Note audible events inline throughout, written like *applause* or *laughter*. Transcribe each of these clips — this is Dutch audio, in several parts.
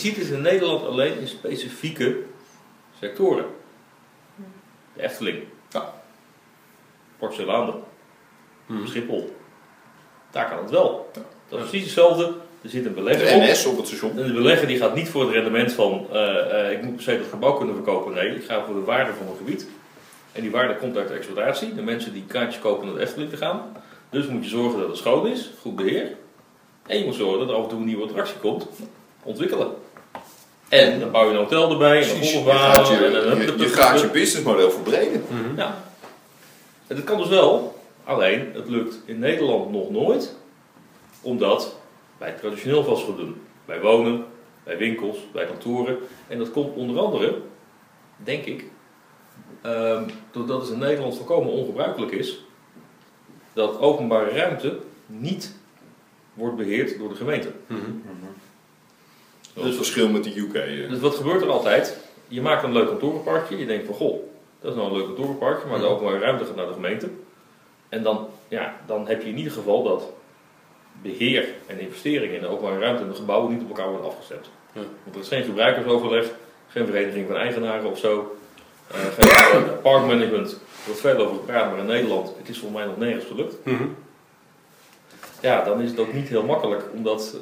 ziet het in Nederland alleen in specifieke sectoren. De Efteling. Ja. Hmm. Schiphol. Daar kan het wel. Ja. Dat is precies hetzelfde. Er zit een belegger op. NS op het station. En de belegger die gaat niet voor het rendement van eh, eh, ik moet per se dat gebouw kunnen verkopen. Nee, ik ga voor de waarde van het gebied. En die waarde komt uit de exploitatie. De mensen die kaartjes kopen naar de Efteling te gaan. Dus moet je zorgen dat het schoon is, goed beheer. En je moet zorgen dat er af en toe een nieuwe attractie komt. Ontwikkelen. En dan bouw je een hotel erbij, en een Precies. Je je, gaat je businessmodel verbreden. Mhm. Ja. En dat kan dus wel. Alleen, het lukt in Nederland nog nooit. Omdat wij traditioneel vastgoed doen. Bij wonen, bij winkels, bij kantoren. En dat komt onder andere, denk ik, ehm, doordat het in Nederland volkomen ongebruikelijk is. Dat openbare ruimte niet wordt beheerd door de gemeente. Mhm. Dat het verschil met de UK. eh. Dus wat gebeurt er altijd? Je maakt een leuk kantorenparkje. Je denkt van, goh, dat is nou een leuk kantorenparkje. Maar de Mhm. openbare ruimte gaat naar de gemeente. En dan, ja, dan heb je in ieder geval dat beheer en investeringen in de openbare ruimte en de gebouwen niet op elkaar worden afgestemd. Ja. Want er is geen gebruikersoverleg, geen vereniging van eigenaren of zo. eh, geen eh, parkmanagement. Er wordt veel over gepraat, maar in Nederland, het is volgens mij nog nergens gelukt. Mhm. Ja, dan is het ook niet heel makkelijk. Omdat,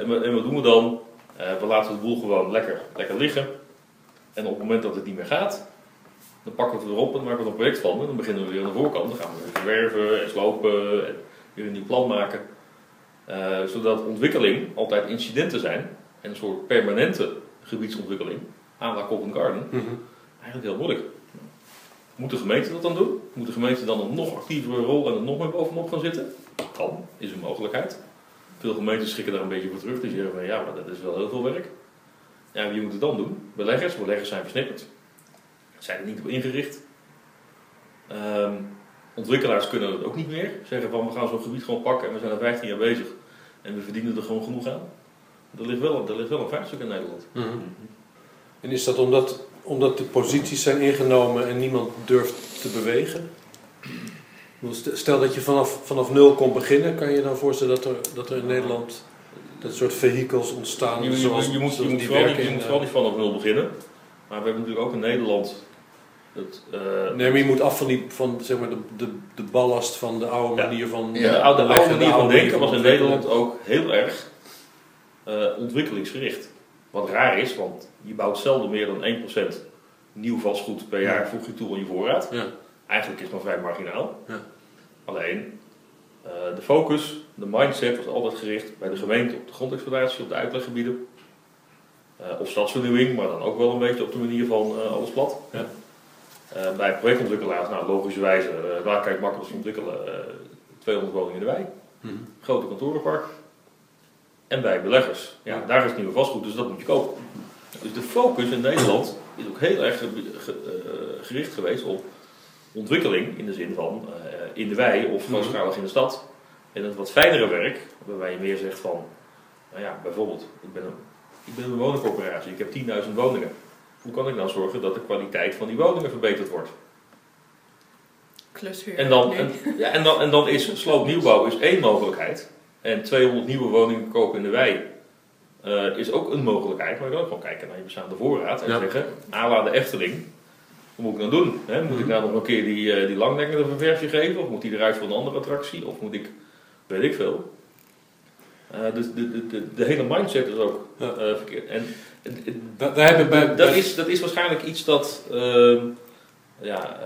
en wat doen we dan? Eh, we laten de boel gewoon lekker, lekker liggen. En op het moment dat het niet meer gaat, dan pakken we het erop en maken we er een project van. En dan beginnen we weer aan de voorkant. Dan gaan we weer verwerven en slopen en weer een nieuw plan maken. Eh, zodat ontwikkeling altijd incidenten zijn. En een soort permanente gebiedsontwikkeling, aan la Covent Garden, Mhm. eigenlijk heel moeilijk. Moet de gemeente dat dan doen? Moet de gemeente dan een nog actievere rol en er nog meer bovenop gaan zitten? Kan, is een mogelijkheid. Veel gemeentes schikken daar een beetje voor terug. Die zeggen van ja, maar dat is wel heel veel werk. Ja, wie moet het dan doen? Beleggers. Beleggers zijn versnipperd. Zijn er niet op ingericht. Ehm, ontwikkelaars kunnen het ook niet meer. Zeggen van we gaan zo'n gebied gewoon pakken en we zijn er 15 jaar bezig. En we verdienen er gewoon genoeg aan. Er ligt wel, er ligt wel een vraagstuk in Nederland. Mhm. En is dat omdat, omdat de posities zijn ingenomen en niemand durft te bewegen? Stel dat je vanaf, vanaf nul kon beginnen, kan je je dan voorstellen dat er, dat er in Nederland dat soort vehicles ontstaan Je, je, zoals, je, je moet, je moet vooral, niet, je moet eh, niet vanaf nul beginnen. Maar we hebben natuurlijk ook in Nederland het, eh, Nee, maar je moet af van, die, van zeg maar, de, de, de ballast van de oude Ja. manier van... Ja. de oude, de oude manier van denken was in. Nederland ook heel erg eh, ontwikkelingsgericht. Wat raar is, want je bouwt zelden meer dan 1% nieuw vastgoed per jaar, Ja. voeg je toe aan je voorraad. Ja. Eigenlijk is het maar vrij marginaal. Ja. Alleen, eh, de focus, de mindset was altijd gericht bij de gemeente op de grondexploitatie, op de uitleggebieden. Eh, of stadsvernieuwing, maar dan ook wel een beetje op de manier van eh, alles plat. Ja. Bij projectontwikkelaars, nou logischerwijze, uh, waar kan je het makkelijkst ontwikkelen? Eh, 200 woningen in de wei, Mhm. grote kantorenpark. En bij beleggers, ja, daar is het nieuwe vastgoed, dus dat moet je kopen. Dus de focus in Nederland is ook heel erg ge- ge- gericht geweest op ontwikkeling in de zin van eh, in de wei of Mhm. grootschalig in de stad. En het wat fijnere werk, waarbij je meer zegt van, nou ja, bijvoorbeeld, ik ben een, ik ben een woningcorporatie, ik heb 10.000 woningen. Hoe kan ik nou zorgen dat de kwaliteit van die woningen verbeterd wordt? Klushuur. En dan, en, ja, en dan, en dan is *laughs* sloopnieuwbouw is één mogelijkheid. En 200 nieuwe woningen kopen in de wei eh, is ook een mogelijkheid. Maar je kan ook gewoon kijken naar je bestaande voorraad en Ja. zeggen, à la de Efteling, wat moet ik nou doen? Hè? Moet ik nou nog een keer die, eh die langnekkende ververfje geven? Of moet die eruit voor een andere attractie? Of moet ik, weet ik veel. Eh, dus de, de, de, de hele mindset is ook Ja. eh, verkeerd. En Daar, hebben bij, dat bij- is, dat is waarschijnlijk iets dat ehm, ja,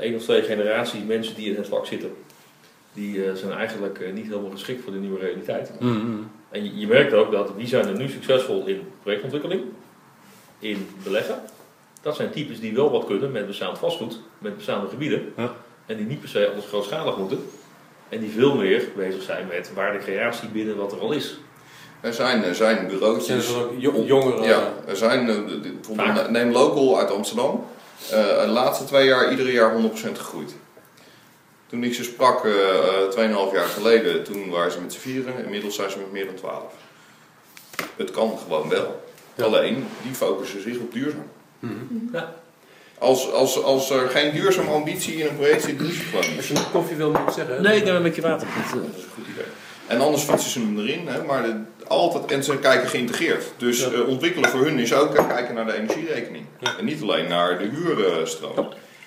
één of twee generaties mensen die in het vak zitten, die zijn eigenlijk niet helemaal geschikt voor de nieuwe realiteit. Mhm. En je, je merkt ook dat wie zijn er nu succesvol in projectontwikkeling, in beleggen. Dat zijn types die wel wat kunnen met bestaand vastgoed, met bestaande gebieden. Ja. En die niet per se alles grootschalig moeten. En die veel meer bezig zijn met waardecreatie binnen wat er al is. Er zijn, er zijn bureautjes. er jongeren. Ja, er zijn, eh. Neem Local uit Amsterdam. Eh, de laatste twee jaar, iedere jaar 100% gegroeid. Toen ik ze sprak, eh eh, 2,5 jaar geleden, toen waren ze met z'n vieren. Inmiddels zijn ze met meer dan 12. Het kan gewoon wel. Ja. Alleen, die focussen zich op duurzaam. Mhm. Als, als, als er geen duurzame ambitie in een project zit, doe je gewoon Als je een koffie wil, moet ik zeggen. Nee, ik neem een beetje water. Dat, is een goed idee. En anders fietsen ze hem erin, hè, maar altijd, en ze kijken geïntegreerd. Dus eh, ontwikkelen voor hun is ook kijken naar de energierekening. En niet alleen naar de huurstroom.